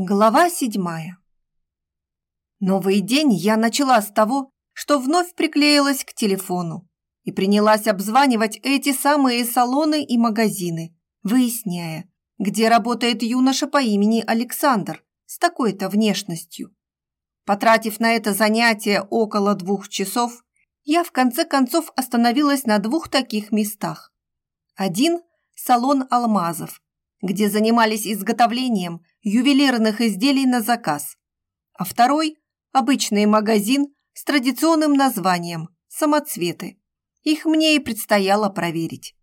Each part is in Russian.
Глава седьмая. Новый день я начала с того, что вновь приклеилась к телефону и принялась обзванивать эти самые салоны и магазины, выясняя, где работает юноша по имени Александр с такой-то внешностью. Потратив на это занятие около двух часов, я в конце концов остановилась на двух таких местах. Один – салон алмазов, где занимались изготовлением ювелирных изделий на заказ, а второй – обычный магазин с традиционным названием «Самоцветы». Их мне и предстояло проверить.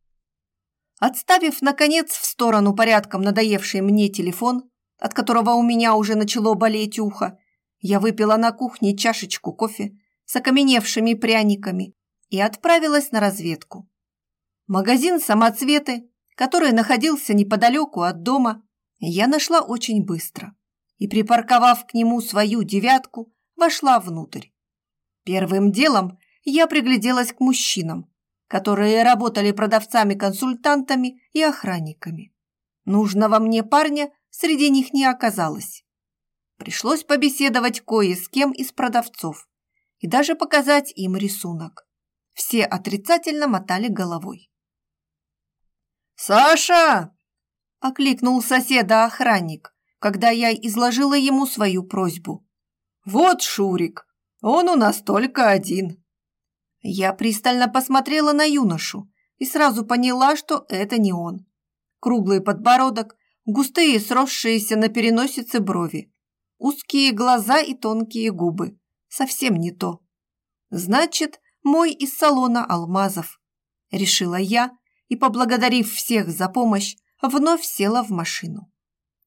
Отставив, наконец, в сторону порядком надоевший мне телефон, от которого у меня уже начало болеть ухо, я выпила на кухне чашечку кофе с окаменевшими пряниками и отправилась на разведку. Магазин «Самоцветы», который находился неподалеку от дома, я нашла очень быстро и, припарковав к нему свою девятку, вошла внутрь. Первым делом я пригляделась к мужчинам, которые работали продавцами-консультантами и охранниками. Нужного мне парня среди них не оказалось. Пришлось побеседовать кое с кем из продавцов и даже показать им рисунок. Все отрицательно мотали головой. «Саша!» Окликнул соседа охранник, когда я изложила ему свою просьбу. «Вот Шурик, он у нас только один». Я пристально посмотрела на юношу и сразу поняла, что это не он. Круглый подбородок, густые сросшиеся на переносице брови, узкие глаза и тонкие губы. Совсем не то. Значит, мой из салона алмазов, решила я и, поблагодарив всех за помощь, вновь села в машину.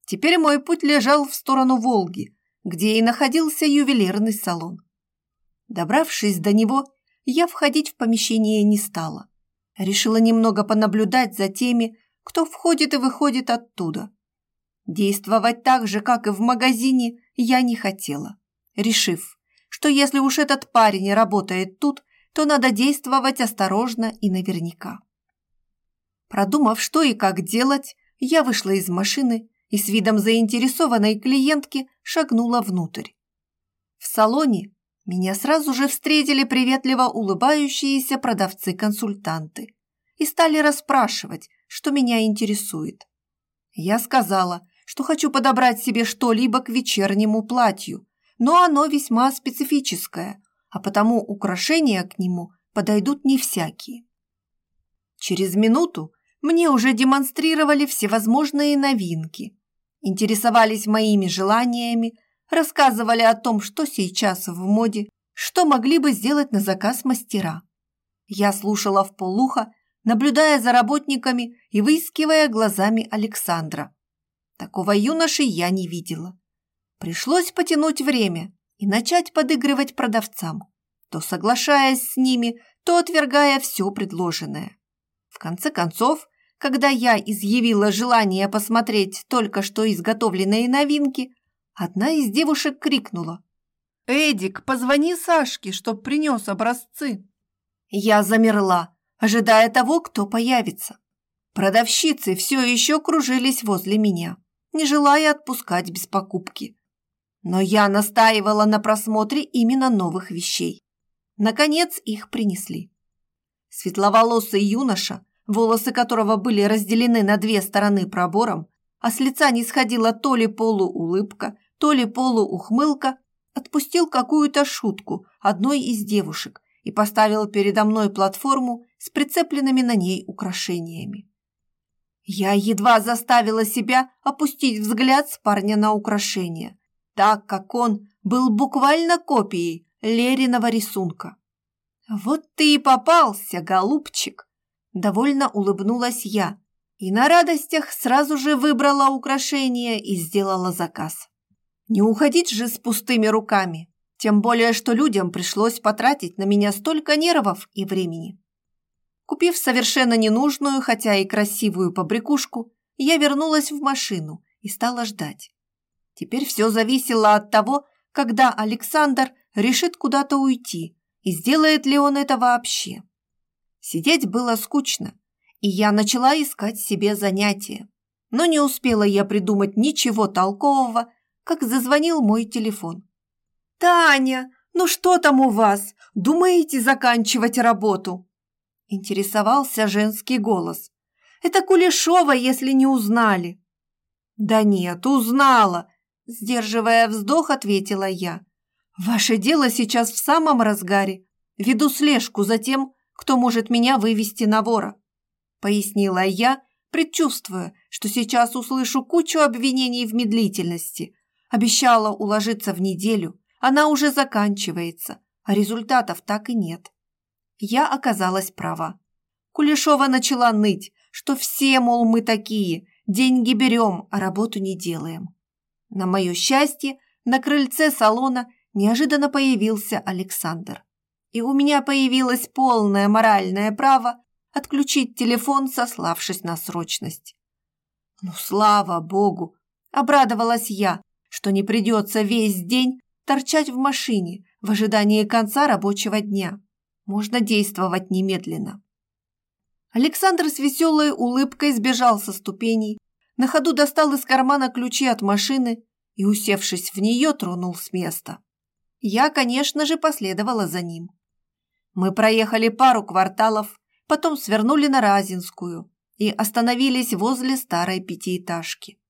Теперь мой путь лежал в сторону Волги, где и находился ювелирный салон. Добравшись до него, я входить в помещение не стала. Решила немного понаблюдать за теми, кто входит и выходит оттуда. Действовать так же, как и в магазине, я не хотела, решив, что если уж этот парень работает тут, то надо действовать осторожно и наверняка. Продумав, что и как делать, я вышла из машины и с видом заинтересованной клиентки шагнула внутрь. В салоне меня сразу же встретили приветливо улыбающиеся продавцы-консультанты и стали расспрашивать, что меня интересует. Я сказала, что хочу подобрать себе что-либо к вечернему платью, но оно весьма специфическое, а потому украшения к нему подойдут не всякие. Через минуту мне уже демонстрировали всевозможные новинки, интересовались моими желаниями, рассказывали о том, что сейчас в моде, что могли бы сделать на заказ мастера. Я слушала в полухо, наблюдая за работниками и выискивая глазами Александра. Такого юноши я не видела. Пришлось потянуть время и начать подыгрывать продавцам, то соглашаясь с ними, то отвергая все предложенное. В конце концов, когда я изъявила желание посмотреть только что изготовленные новинки, одна из девушек крикнула. «Эдик, позвони Сашке, чтоб принес образцы». Я замерла, ожидая того, кто появится. Продавщицы все еще кружились возле меня, не желая отпускать без покупки. Но я настаивала на просмотре именно новых вещей. Наконец их принесли. Светловолосый юноша волосы которого были разделены на две стороны пробором, а с лица не сходила то ли полуулыбка, то ли полуухмылка, отпустил какую-то шутку одной из девушек и поставил передо мной платформу с прицепленными на ней украшениями. Я едва заставила себя опустить взгляд с парня на украшение, так как он был буквально копией Лериного рисунка. «Вот ты и попался, голубчик!» Довольно улыбнулась я и на радостях сразу же выбрала украшение и сделала заказ. Не уходить же с пустыми руками, тем более, что людям пришлось потратить на меня столько нервов и времени. Купив совершенно ненужную, хотя и красивую побрякушку, я вернулась в машину и стала ждать. Теперь все зависело от того, когда Александр решит куда-то уйти и сделает ли он это вообще. Сидеть было скучно, и я начала искать себе занятия. Но не успела я придумать ничего толкового, как зазвонил мой телефон. «Таня, ну что там у вас? Думаете заканчивать работу?» Интересовался женский голос. «Это Кулешова, если не узнали». «Да нет, узнала», сдерживая вздох, ответила я. «Ваше дело сейчас в самом разгаре. Веду слежку за тем, кто может меня вывести на вора», пояснила я, предчувствуя, что сейчас услышу кучу обвинений в медлительности. Обещала уложиться в неделю, она уже заканчивается, а результатов так и нет. Я оказалась права. Кулешова начала ныть, что все, мол, мы такие, деньги берем, а работу не делаем. На мое счастье, на крыльце салона неожиданно появился Александр. И у меня появилось полное моральное право отключить телефон, сославшись на срочность. Ну, слава богу, обрадовалась я, что не придется весь день торчать в машине в ожидании конца рабочего дня. Можно действовать немедленно. Александр с веселой улыбкой сбежал со ступеней, на ходу достал из кармана ключи от машины и, усевшись в нее, тронул с места. Я, конечно же, последовала за ним. Мы проехали пару кварталов, потом свернули на Разинскую и остановились возле старой пятиэтажки.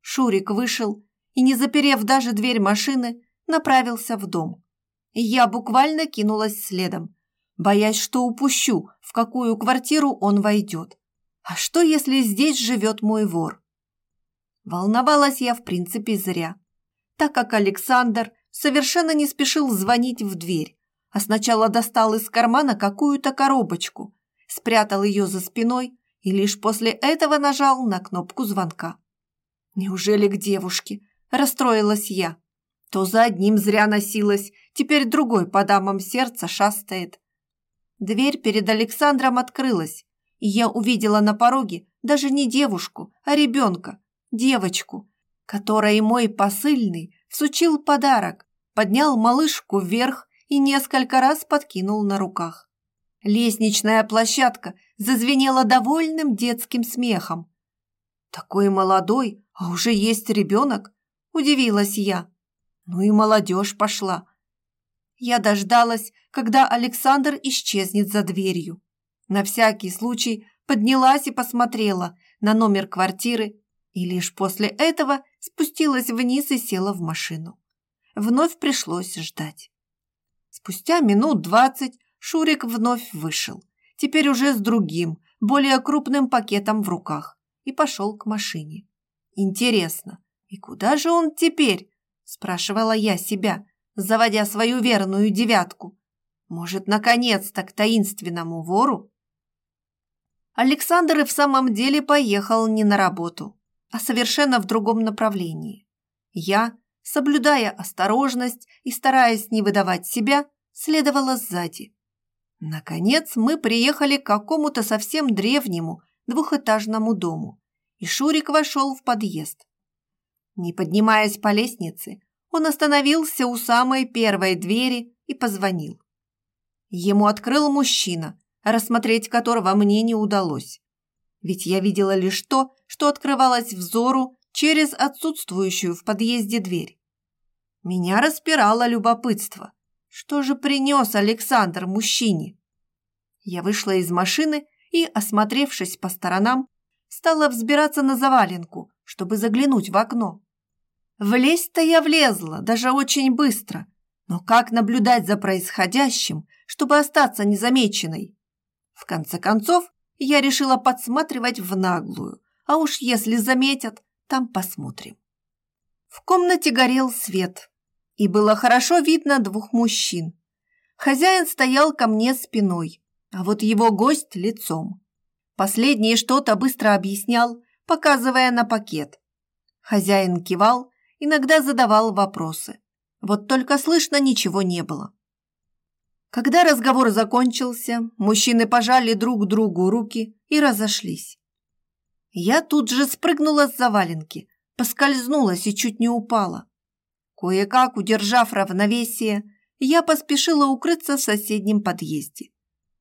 Шурик вышел и, не заперев даже дверь машины, направился в дом. Я буквально кинулась следом, боясь, что упущу, в какую квартиру он войдет. А что, если здесь живет мой вор? Волновалась я, в принципе, зря, так как Александр совершенно не спешил звонить в дверь, а сначала достал из кармана какую-то коробочку, спрятал ее за спиной и лишь после этого нажал на кнопку звонка. «Неужели к девушке?» – расстроилась я. То за одним зря носилась, теперь другой по дамам сердца шастает. Дверь перед Александром открылась, и я увидела на пороге даже не девушку, а ребенка, девочку, которой мой посыльный всучил подарок, поднял малышку вверх и несколько раз подкинул на руках. Лестничная площадка зазвенела довольным детским смехом. «Такой молодой, а уже есть ребенок?» – удивилась я. Ну и молодежь пошла. Я дождалась, когда Александр исчезнет за дверью. На всякий случай поднялась и посмотрела на номер квартиры и лишь после этого спустилась вниз и села в машину. Вновь пришлось ждать. Спустя минут двадцать Шурик вновь вышел, теперь уже с другим, более крупным пакетом в руках, и пошел к машине. Интересно, и куда же он теперь? спрашивала я себя, заводя свою верную девятку. Может, наконец-то к таинственному вору? Александр и в самом деле поехал не на работу, а совершенно в другом направлении. Я, соблюдая осторожность и стараясь не выдавать себя, следовала сзади. Наконец мы приехали к какому-то совсем древнему двухэтажному дому, и Шурик вошел в подъезд. Не поднимаясь по лестнице, он остановился у самой первой двери и позвонил. Ему открыл мужчина, рассмотреть которого мне не удалось. Ведь я видела лишь то, что открывалось взору через отсутствующую в подъезде дверь. Меня распирало любопытство. Что же принес Александр мужчине? Я вышла из машины и, осмотревшись по сторонам, стала взбираться на заваленку, чтобы заглянуть в окно. Влезть-то я влезла, даже очень быстро. Но как наблюдать за происходящим, чтобы остаться незамеченной? В конце концов, я решила подсматривать в наглую, а уж если заметят, там посмотрим. В комнате горел свет, и было хорошо видно двух мужчин. Хозяин стоял ко мне спиной, а вот его гость лицом. Последний что-то быстро объяснял, показывая на пакет. Хозяин кивал, иногда задавал вопросы. Вот только слышно ничего не было. Когда разговор закончился, мужчины пожали друг другу руки и разошлись. Я тут же спрыгнула с заваленки, поскользнулась и чуть не упала. Кое-как, удержав равновесие, я поспешила укрыться в соседнем подъезде.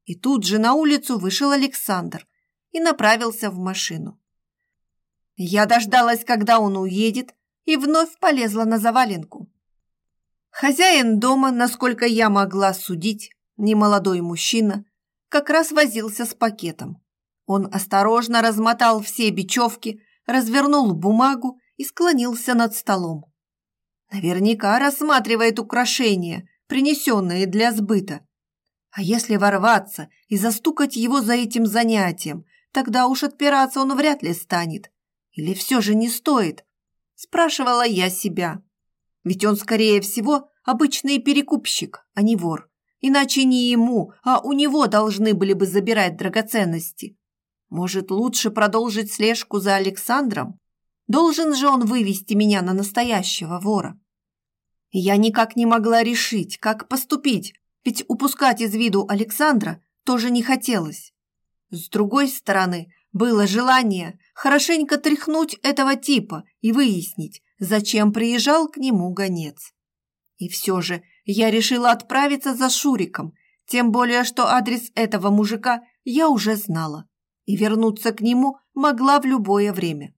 И тут же на улицу вышел Александр и направился в машину. Я дождалась, когда он уедет, и вновь полезла на заваленку. Хозяин дома, насколько я могла судить, немолодой мужчина, как раз возился с пакетом. Он осторожно размотал все бечевки, развернул бумагу и склонился над столом. Наверняка рассматривает украшения, принесенные для сбыта. А если ворваться и застукать его за этим занятием, тогда уж отпираться он вряд ли станет. Или все же не стоит? Спрашивала я себя. Ведь он, скорее всего, обычный перекупщик, а не вор. Иначе не ему, а у него должны были бы забирать драгоценности. Может, лучше продолжить слежку за Александром? Должен же он вывести меня на настоящего вора. Я никак не могла решить, как поступить, ведь упускать из виду Александра тоже не хотелось. С другой стороны, было желание хорошенько тряхнуть этого типа и выяснить, зачем приезжал к нему гонец. И все же я решила отправиться за Шуриком, тем более, что адрес этого мужика я уже знала и вернуться к нему могла в любое время.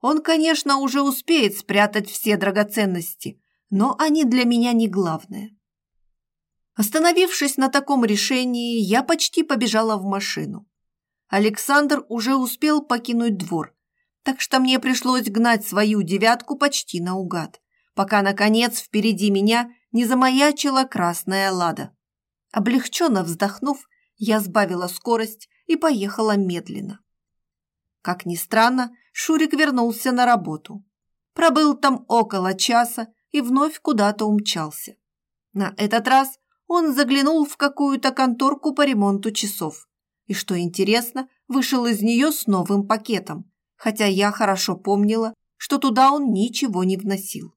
Он, конечно, уже успеет спрятать все драгоценности, но они для меня не главное. Остановившись на таком решении, я почти побежала в машину. Александр уже успел покинуть двор, так что мне пришлось гнать свою девятку почти наугад, пока, наконец, впереди меня не замаячила красная лада. Облегченно вздохнув, я сбавила скорость и поехала медленно. Как ни странно, Шурик вернулся на работу. Пробыл там около часа и вновь куда-то умчался. На этот раз он заглянул в какую-то конторку по ремонту часов. И, что интересно, вышел из нее с новым пакетом, хотя я хорошо помнила, что туда он ничего не вносил.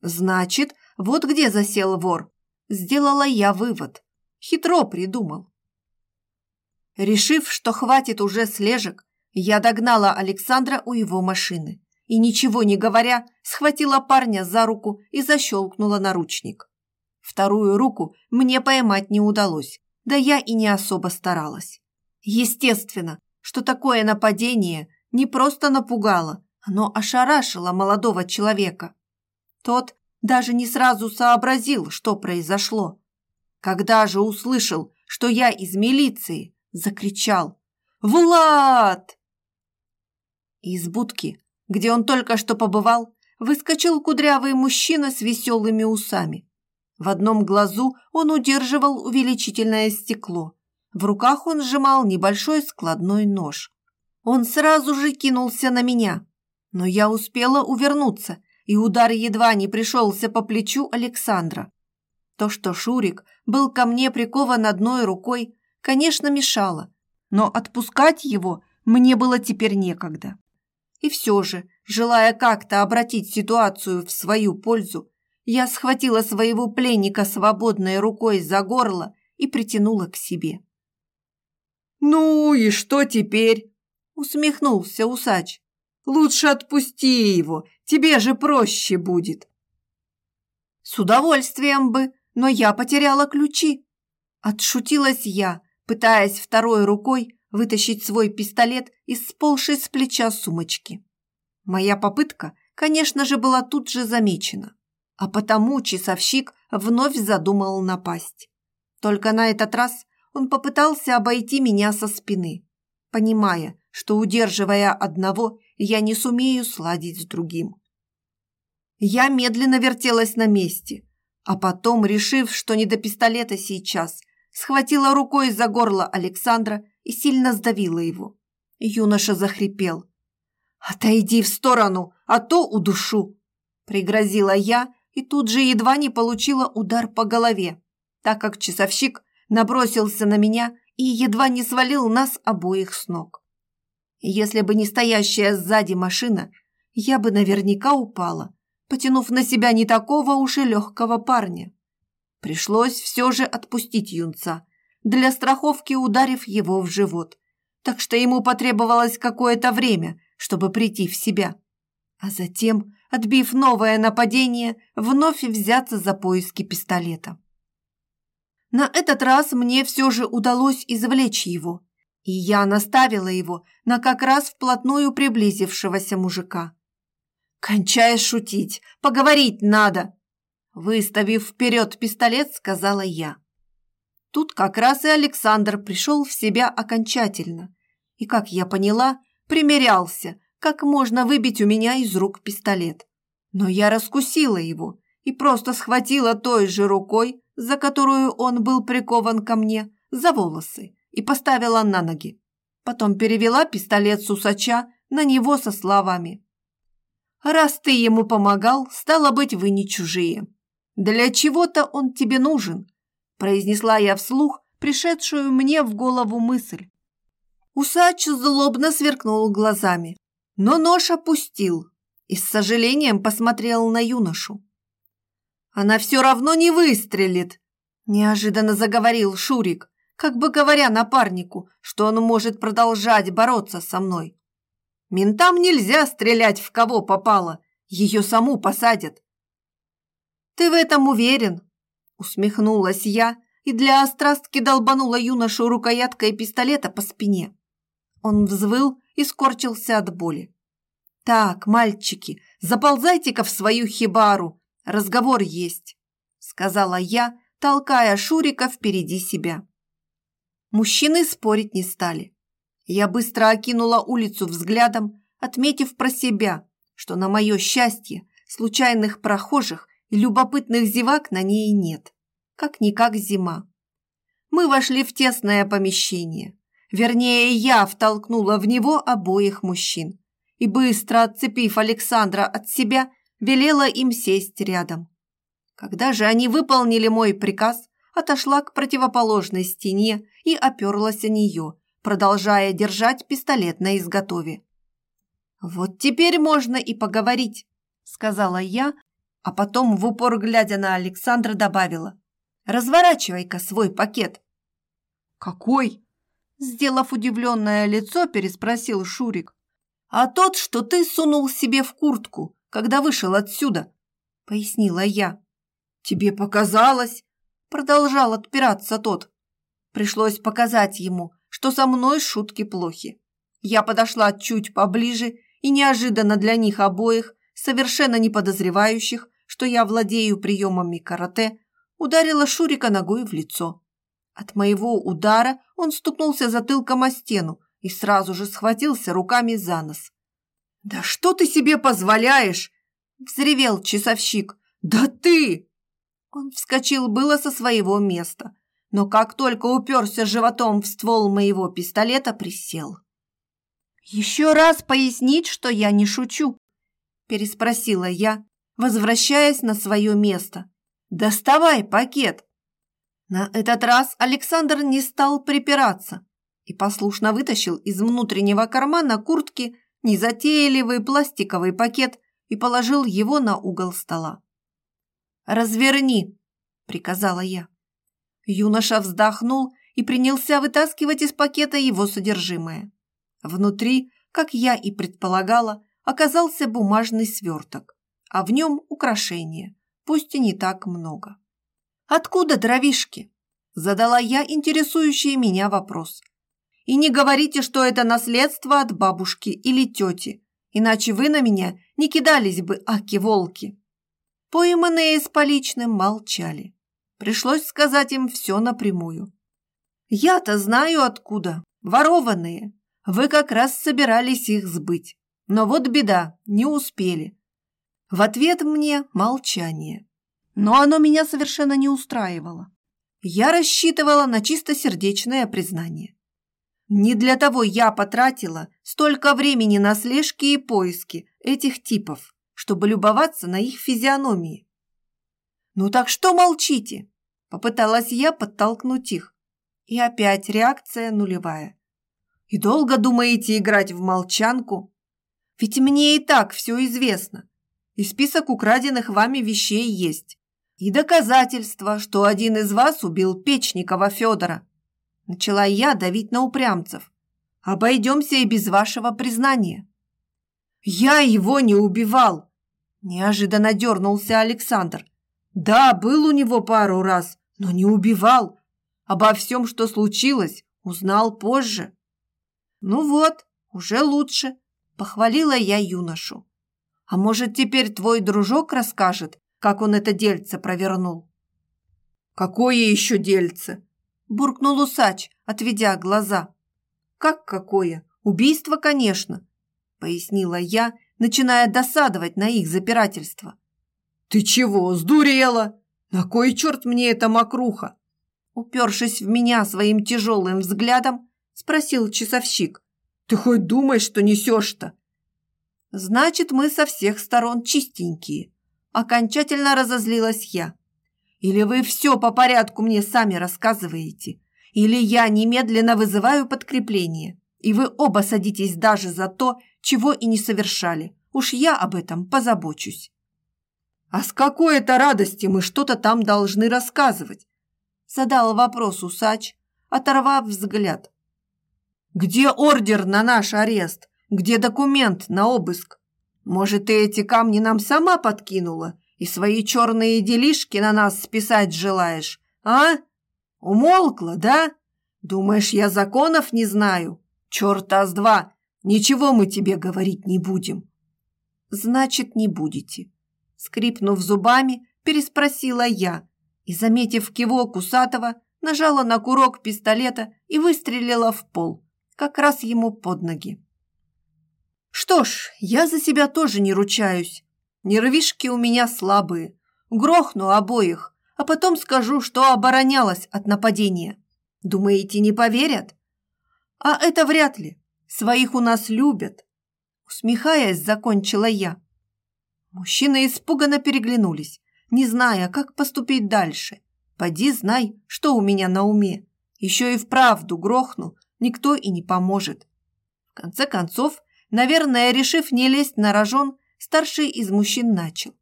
Значит, вот где засел вор. Сделала я вывод. Хитро придумал. Решив, что хватит уже слежек, я догнала Александра у его машины и, ничего не говоря, схватила парня за руку и защелкнула наручник. Вторую руку мне поймать не удалось, да я и не особо старалась. Естественно, что такое нападение не просто напугало, оно ошарашило молодого человека. Тот даже не сразу сообразил, что произошло. Когда же услышал, что я из милиции, закричал «Влад!». Из будки, где он только что побывал, выскочил кудрявый мужчина с веселыми усами. В одном глазу он удерживал увеличительное стекло. В руках он сжимал небольшой складной нож. Он сразу же кинулся на меня, но я успела увернуться, и удар едва не пришелся по плечу Александра. То, что Шурик был ко мне прикован одной рукой, конечно, мешало, но отпускать его мне было теперь некогда. И все же, желая как-то обратить ситуацию в свою пользу, я схватила своего пленника свободной рукой за горло и притянула к себе. «Ну и что теперь?» – усмехнулся усач. «Лучше отпусти его, тебе же проще будет». «С удовольствием бы, но я потеряла ключи». Отшутилась я, пытаясь второй рукой вытащить свой пистолет из сползшей с плеча сумочки. Моя попытка, конечно же, была тут же замечена, а потому часовщик вновь задумал напасть. Только на этот раз он попытался обойти меня со спины, понимая, что, удерживая одного, я не сумею сладить с другим. Я медленно вертелась на месте, а потом, решив, что не до пистолета сейчас, схватила рукой за горло Александра и сильно сдавила его. Юноша захрипел. «Отойди в сторону, а то удушу!» Пригрозила я и тут же едва не получила удар по голове, так как часовщик набросился на меня и едва не свалил нас обоих с ног. Если бы не стоящая сзади машина, я бы наверняка упала, потянув на себя не такого уж и легкого парня. Пришлось все же отпустить юнца, для страховки ударив его в живот, так что ему потребовалось какое-то время, чтобы прийти в себя. А затем, отбив новое нападение, вновь взяться за поиски пистолета. На этот раз мне все же удалось извлечь его, и я наставила его на как раз вплотную приблизившегося мужика. «Кончай шутить, поговорить надо!» Выставив вперед пистолет, сказала я. Тут как раз и Александр пришел в себя окончательно. И, как я поняла, примерялся, как можно выбить у меня из рук пистолет. Но я раскусила его и просто схватила той же рукой, за которую он был прикован ко мне, за волосы и поставила на ноги. Потом перевела пистолет с усача на него со словами. «Раз ты ему помогал, стало быть, вы не чужие. Для чего-то он тебе нужен, произнесла я вслух пришедшую мне в голову мысль. Усач злобно сверкнул глазами, но нож опустил и с сожалением посмотрел на юношу. «Она все равно не выстрелит!» – неожиданно заговорил Шурик, как бы говоря напарнику, что он может продолжать бороться со мной. «Ментам нельзя стрелять в кого попало, ее саму посадят». «Ты в этом уверен?» Усмехнулась я и для острастки долбанула юношу рукояткой пистолета по спине. Он взвыл и скорчился от боли. «Так, мальчики, заползайте-ка в свою хибару, разговор есть», сказала я, толкая Шурика впереди себя. Мужчины спорить не стали. Я быстро окинула улицу взглядом, отметив про себя, что на мое счастье случайных прохожих любопытных зевак на ней нет. Как-никак зима. Мы вошли в тесное помещение. Вернее, я втолкнула в него обоих мужчин и, быстро отцепив Александра от себя, велела им сесть рядом. Когда же они выполнили мой приказ, отошла к противоположной стене и оперлась о нее, продолжая держать пистолет на изготове. «Вот теперь можно и поговорить», — сказала я, а потом, в упор глядя на Александра, добавила. «Разворачивай-ка свой пакет». «Какой?» Сделав удивленное лицо, переспросил Шурик. «А тот, что ты сунул себе в куртку, когда вышел отсюда», — пояснила я. «Тебе показалось?» — продолжал отпираться тот. Пришлось показать ему, что со мной шутки плохи. Я подошла чуть поближе и неожиданно для них обоих, совершенно не подозревающих, что я владею приемами карате, ударила Шурика ногой в лицо. От моего удара он стукнулся затылком о стену и сразу же схватился руками за нос. «Да что ты себе позволяешь?» – взревел часовщик. «Да ты!» Он вскочил было со своего места, но как только уперся животом в ствол моего пистолета, присел. «Еще раз пояснить, что я не шучу?» – переспросила я, возвращаясь на свое место. «Доставай пакет!» На этот раз Александр не стал припираться и послушно вытащил из внутреннего кармана куртки незатейливый пластиковый пакет и положил его на угол стола. «Разверни!» – приказала я. Юноша вздохнул и принялся вытаскивать из пакета его содержимое. Внутри, как я и предполагала, оказался бумажный сверток а в нем украшения, пусть и не так много. «Откуда дровишки?» – задала я интересующий меня вопрос. «И не говорите, что это наследство от бабушки или тети, иначе вы на меня не кидались бы, аки-волки». Пойманные с поличным молчали. Пришлось сказать им все напрямую. «Я-то знаю откуда. Ворованные. Вы как раз собирались их сбыть. Но вот беда, не успели. В ответ мне молчание. Но оно меня совершенно не устраивало. Я рассчитывала на чистосердечное признание. Не для того я потратила столько времени на слежки и поиски этих типов, чтобы любоваться на их физиономии. «Ну так что молчите?» Попыталась я подтолкнуть их. И опять реакция нулевая. «И долго думаете играть в молчанку? Ведь мне и так все известно и список украденных вами вещей есть. И доказательства, что один из вас убил Печникова Федора. Начала я давить на упрямцев. Обойдемся и без вашего признания. Я его не убивал. Неожиданно дернулся Александр. Да, был у него пару раз, но не убивал. Обо всем, что случилось, узнал позже. Ну вот, уже лучше, похвалила я юношу. А может, теперь твой дружок расскажет, как он это дельце провернул?» «Какое еще дельце?» – буркнул усач, отведя глаза. «Как какое? Убийство, конечно», – пояснила я, начиная досадовать на их запирательство. «Ты чего, сдурела? На кой черт мне эта мокруха?» Упершись в меня своим тяжелым взглядом, спросил часовщик. «Ты хоть думаешь, что несешь-то?» «Значит, мы со всех сторон чистенькие», – окончательно разозлилась я. «Или вы все по порядку мне сами рассказываете, или я немедленно вызываю подкрепление, и вы оба садитесь даже за то, чего и не совершали. Уж я об этом позабочусь». «А с какой это радости мы что-то там должны рассказывать?» Задал вопрос усач, оторвав взгляд. «Где ордер на наш арест? Где документ на обыск? Может, ты эти камни нам сама подкинула и свои черные делишки на нас списать желаешь, а? Умолкла, да? Думаешь, я законов не знаю? Черта с два! Ничего мы тебе говорить не будем». «Значит, не будете», скрипнув зубами, переспросила я и, заметив кивок усатого, нажала на курок пистолета и выстрелила в пол, как раз ему под ноги. Что ж, я за себя тоже не ручаюсь. Нервишки у меня слабые. Грохну обоих, а потом скажу, что оборонялась от нападения. Думаете, не поверят? А это вряд ли. Своих у нас любят. Усмехаясь, закончила я. Мужчины испуганно переглянулись, не зная, как поступить дальше. Поди знай, что у меня на уме. Еще и вправду грохну, никто и не поможет. В конце концов, наверное, решив не лезть на рожон, старший из мужчин начал.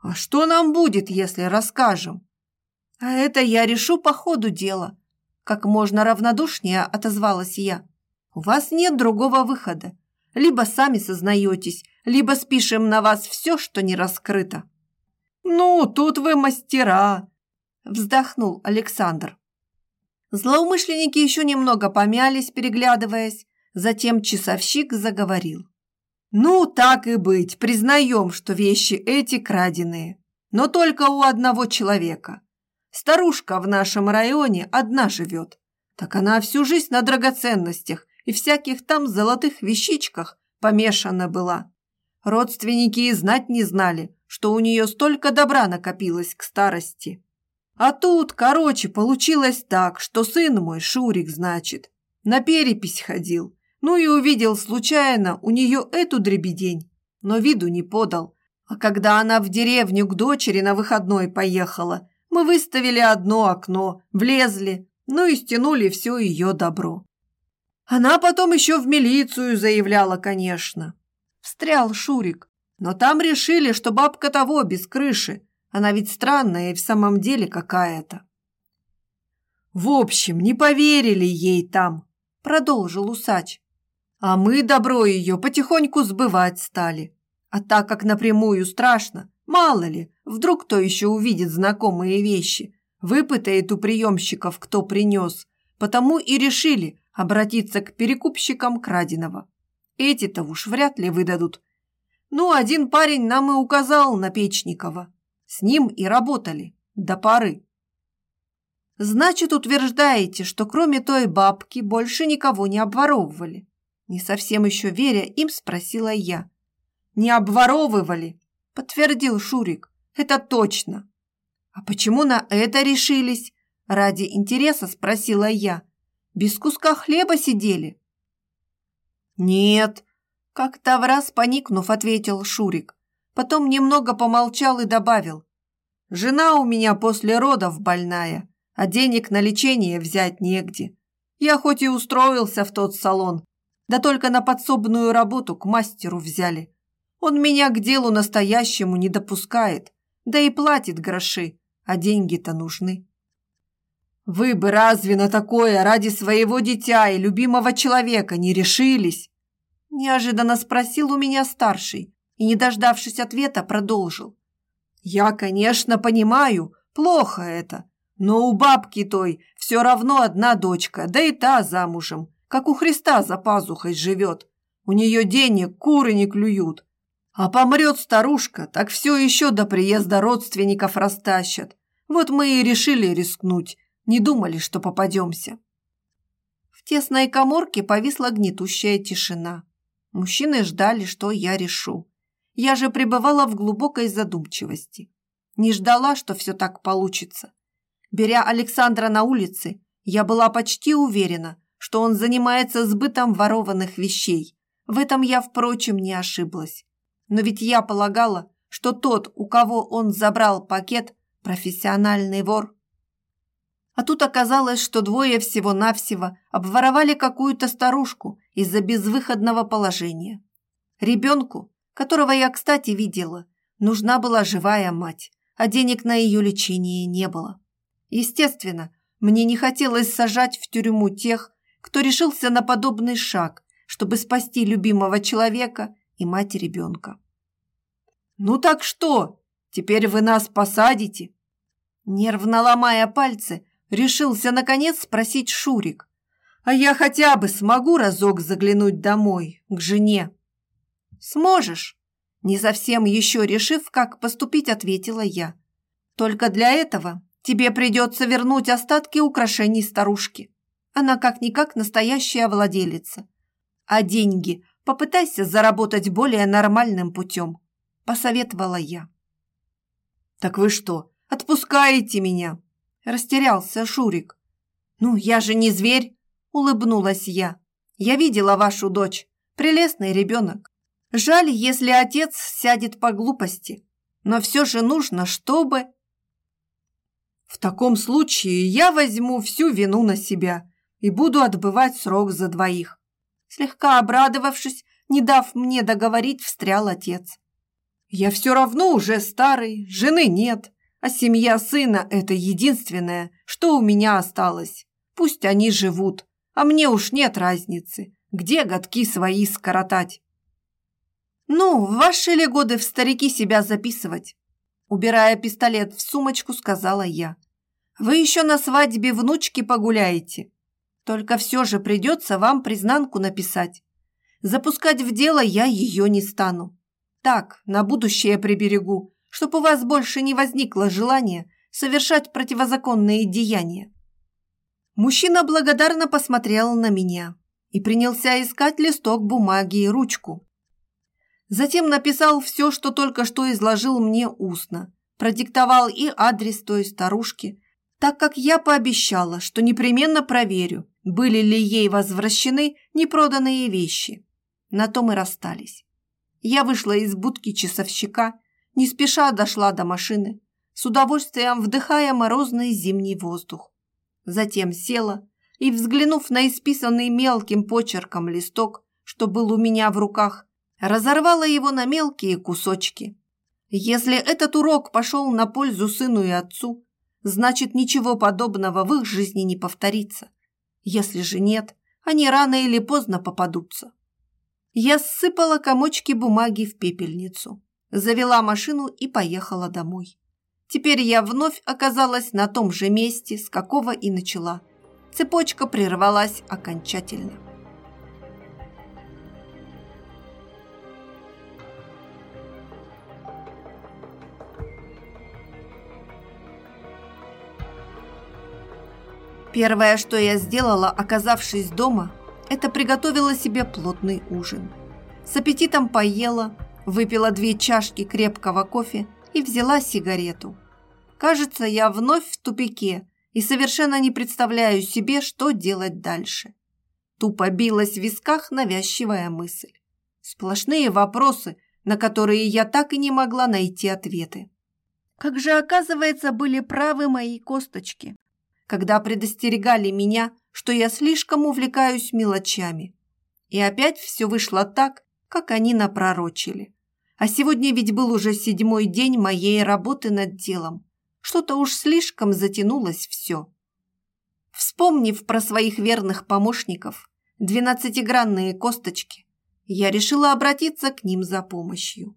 «А что нам будет, если расскажем?» «А это я решу по ходу дела», как можно равнодушнее отозвалась я. «У вас нет другого выхода. Либо сами сознаетесь, либо спишем на вас все, что не раскрыто». «Ну, тут вы мастера!» – вздохнул Александр. Злоумышленники еще немного помялись, переглядываясь, затем часовщик заговорил. «Ну, так и быть, признаем, что вещи эти краденые, но только у одного человека. Старушка в нашем районе одна живет, так она всю жизнь на драгоценностях и всяких там золотых вещичках помешана была. Родственники и знать не знали, что у нее столько добра накопилось к старости. А тут, короче, получилось так, что сын мой, Шурик, значит, на перепись ходил, ну и увидел случайно у нее эту дребедень, но виду не подал. А когда она в деревню к дочери на выходной поехала, мы выставили одно окно, влезли, ну и стянули все ее добро. Она потом еще в милицию заявляла, конечно. Встрял Шурик. Но там решили, что бабка того без крыши. Она ведь странная и в самом деле какая-то. В общем, не поверили ей там, продолжил усач. А мы добро ее потихоньку сбывать стали. А так как напрямую страшно, мало ли, вдруг кто еще увидит знакомые вещи, выпытает у приемщиков, кто принес, потому и решили обратиться к перекупщикам краденого. Эти-то уж вряд ли выдадут. Ну, один парень нам и указал на Печникова. С ним и работали. До поры. Значит, утверждаете, что кроме той бабки больше никого не обворовывали? Не совсем еще веря им, спросила я. Не обворовывали, подтвердил Шурик. Это точно. А почему на это решились? Ради интереса спросила я. Без куска хлеба сидели? «Нет», – как-то в раз поникнув, ответил Шурик. Потом немного помолчал и добавил. «Жена у меня после родов больная, а денег на лечение взять негде. Я хоть и устроился в тот салон, да только на подсобную работу к мастеру взяли. Он меня к делу настоящему не допускает, да и платит гроши, а деньги-то нужны». Вы бы разве на такое ради своего дитя и любимого человека не решились? Неожиданно спросил у меня старший и, не дождавшись ответа, продолжил. Я, конечно, понимаю, плохо это, но у бабки той все равно одна дочка, да и та замужем, как у Христа за пазухой живет. У нее денег куры не клюют. А помрет старушка, так все еще до приезда родственников растащат. Вот мы и решили рискнуть, не думали, что попадемся. В тесной коморке повисла гнетущая тишина. Мужчины ждали, что я решу. Я же пребывала в глубокой задумчивости. Не ждала, что все так получится. Беря Александра на улице, я была почти уверена, что он занимается сбытом ворованных вещей. В этом я, впрочем, не ошиблась. Но ведь я полагала, что тот, у кого он забрал пакет, профессиональный вор. А тут оказалось, что двое всего-навсего обворовали какую-то старушку из-за безвыходного положения. Ребенку, которого я, кстати, видела, нужна была живая мать, а денег на ее лечение не было. Естественно, мне не хотелось сажать в тюрьму тех, кто решился на подобный шаг, чтобы спасти любимого человека и мать ребенка. «Ну так что? Теперь вы нас посадите?» Нервно ломая пальцы, решился наконец спросить Шурик. «А я хотя бы смогу разок заглянуть домой, к жене?» «Сможешь?» Не совсем еще решив, как поступить, ответила я. «Только для этого тебе придется вернуть остатки украшений старушки. Она как-никак настоящая владелица. А деньги попытайся заработать более нормальным путем», посоветовала я. «Так вы что, отпускаете меня?» Растерялся Шурик. «Ну, я же не зверь!» Улыбнулась я. «Я видела вашу дочь. Прелестный ребенок. Жаль, если отец сядет по глупости. Но все же нужно, чтобы...» «В таком случае я возьму всю вину на себя и буду отбывать срок за двоих». Слегка обрадовавшись, не дав мне договорить, встрял отец. «Я все равно уже старый, жены нет, а семья сына – это единственное, что у меня осталось. Пусть они живут, а мне уж нет разницы, где годки свои скоротать». «Ну, ваши ли годы в старики себя записывать?» Убирая пистолет в сумочку, сказала я. «Вы еще на свадьбе внучки погуляете. Только все же придется вам признанку написать. Запускать в дело я ее не стану. Так, на будущее приберегу, чтоб у вас больше не возникло желания совершать противозаконные деяния». Мужчина благодарно посмотрел на меня и принялся искать листок бумаги и ручку. Затем написал все, что только что изложил мне устно, продиктовал и адрес той старушки, так как я пообещала, что непременно проверю, были ли ей возвращены непроданные вещи. На том и расстались. Я вышла из будки часовщика, не спеша дошла до машины, с удовольствием вдыхая морозный зимний воздух. Затем села и, взглянув на исписанный мелким почерком листок, что был у меня в руках, разорвала его на мелкие кусочки. Если этот урок пошел на пользу сыну и отцу, значит, ничего подобного в их жизни не повторится. Если же нет, они рано или поздно попадутся. Я ссыпала комочки бумаги в пепельницу, завела машину и поехала домой. Теперь я вновь оказалась на том же месте, с какого и начала. Цепочка прервалась окончательно. Первое, что я сделала, оказавшись дома, это приготовила себе плотный ужин. С аппетитом поела, выпила две чашки крепкого кофе и взяла сигарету. Кажется, я вновь в тупике и совершенно не представляю себе, что делать дальше. Тупо билась в висках навязчивая мысль. Сплошные вопросы, на которые я так и не могла найти ответы. Как же, оказывается, были правы мои косточки когда предостерегали меня, что я слишком увлекаюсь мелочами. И опять все вышло так, как они напророчили. А сегодня ведь был уже седьмой день моей работы над делом. Что-то уж слишком затянулось все. Вспомнив про своих верных помощников, двенадцатигранные косточки, я решила обратиться к ним за помощью.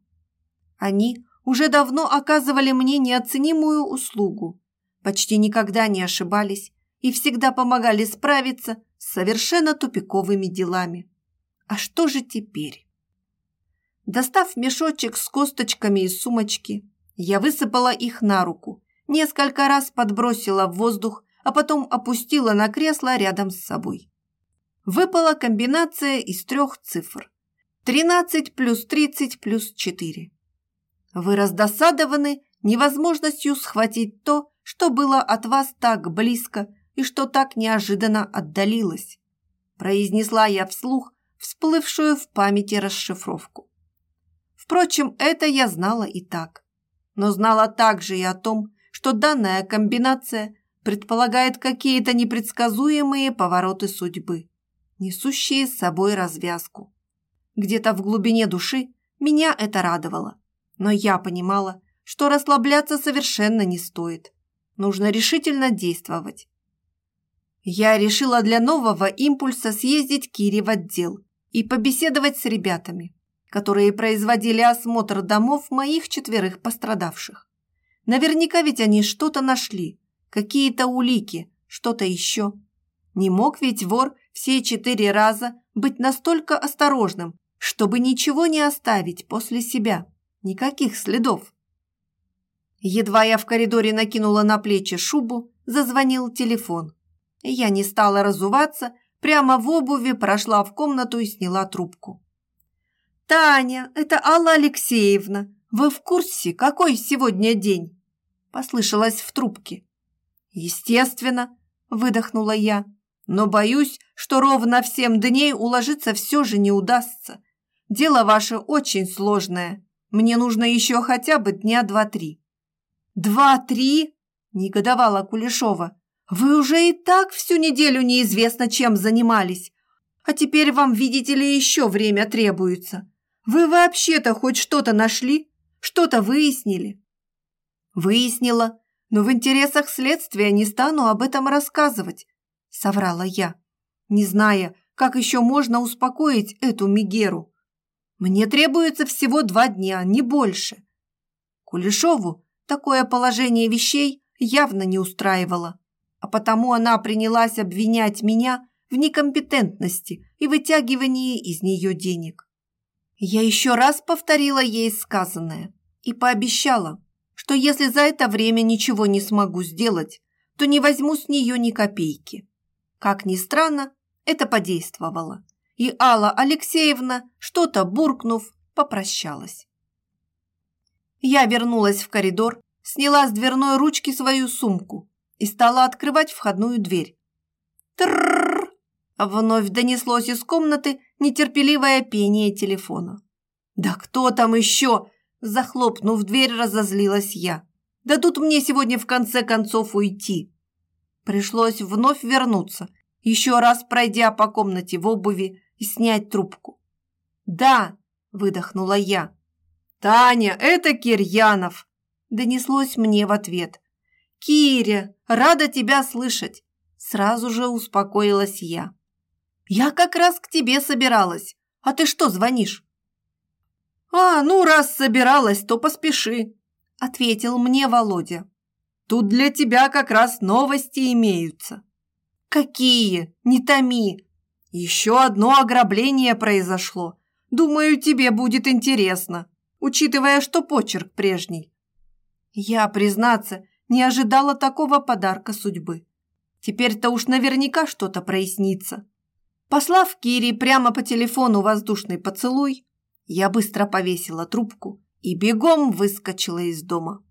Они уже давно оказывали мне неоценимую услугу, почти никогда не ошибались и всегда помогали справиться с совершенно тупиковыми делами. А что же теперь? Достав мешочек с косточками из сумочки, я высыпала их на руку, несколько раз подбросила в воздух, а потом опустила на кресло рядом с собой. Выпала комбинация из трех цифр. 13 плюс 30 плюс 4. Вы раздосадованы невозможностью схватить то, что было от вас так близко и что так неожиданно отдалилось. Произнесла я вслух всплывшую в памяти расшифровку. Впрочем, это я знала и так. Но знала также и о том, что данная комбинация предполагает какие-то непредсказуемые повороты судьбы, несущие с собой развязку. Где-то в глубине души меня это радовало, но я понимала, что расслабляться совершенно не стоит. Нужно решительно действовать. Я решила для нового импульса съездить к Кире в отдел и побеседовать с ребятами, которые производили осмотр домов моих четверых пострадавших. Наверняка ведь они что-то нашли, какие-то улики, что-то еще. Не мог ведь вор все четыре раза быть настолько осторожным, чтобы ничего не оставить после себя, никаких следов. Едва я в коридоре накинула на плечи шубу, зазвонил телефон. Я не стала разуваться, прямо в обуви прошла в комнату и сняла трубку. «Таня, это Алла Алексеевна. Вы в курсе, какой сегодня день?» Послышалось в трубке. «Естественно», – выдохнула я. «Но боюсь, что ровно в семь дней уложиться все же не удастся. Дело ваше очень сложное. Мне нужно еще хотя бы дня два-три». «Два-три?» – негодовала Кулешова. «Вы уже и так всю неделю неизвестно, чем занимались. А теперь вам, видите ли, еще время требуется. Вы вообще-то хоть что-то нашли? Что-то выяснили?» «Выяснила, но в интересах следствия не стану об этом рассказывать», – соврала я, не зная, как еще можно успокоить эту Мигеру. «Мне требуется всего два дня, не больше». Кулешову такое положение вещей явно не устраивало, а потому она принялась обвинять меня в некомпетентности и вытягивании из нее денег. Я еще раз повторила ей сказанное и пообещала, что если за это время ничего не смогу сделать, то не возьму с нее ни копейки. Как ни странно, это подействовало, и Алла Алексеевна, что-то буркнув, попрощалась. Я вернулась в коридор, сняла с дверной ручки свою сумку и стала открывать входную дверь. Тррррр! Вновь донеслось из комнаты нетерпеливое пение телефона. «Да кто там еще?» Захлопнув дверь, разозлилась я. «Да мне сегодня в конце концов уйти!» Пришлось вновь вернуться, еще раз пройдя по комнате в обуви и снять трубку. «Да!» – выдохнула я. «Таня, это Кирьянов!» – донеслось мне в ответ. «Киря, рада тебя слышать!» Сразу же успокоилась я. «Я как раз к тебе собиралась. А ты что звонишь?» «А, ну, раз собиралась, то поспеши», – ответил мне Володя. «Тут для тебя как раз новости имеются». «Какие? Не томи!» «Еще одно ограбление произошло. Думаю, тебе будет интересно, учитывая, что почерк прежний». Я, признаться, не ожидала такого подарка судьбы. Теперь-то уж наверняка что-то прояснится. Послав Кире прямо по телефону воздушный поцелуй, я быстро повесила трубку и бегом выскочила из дома.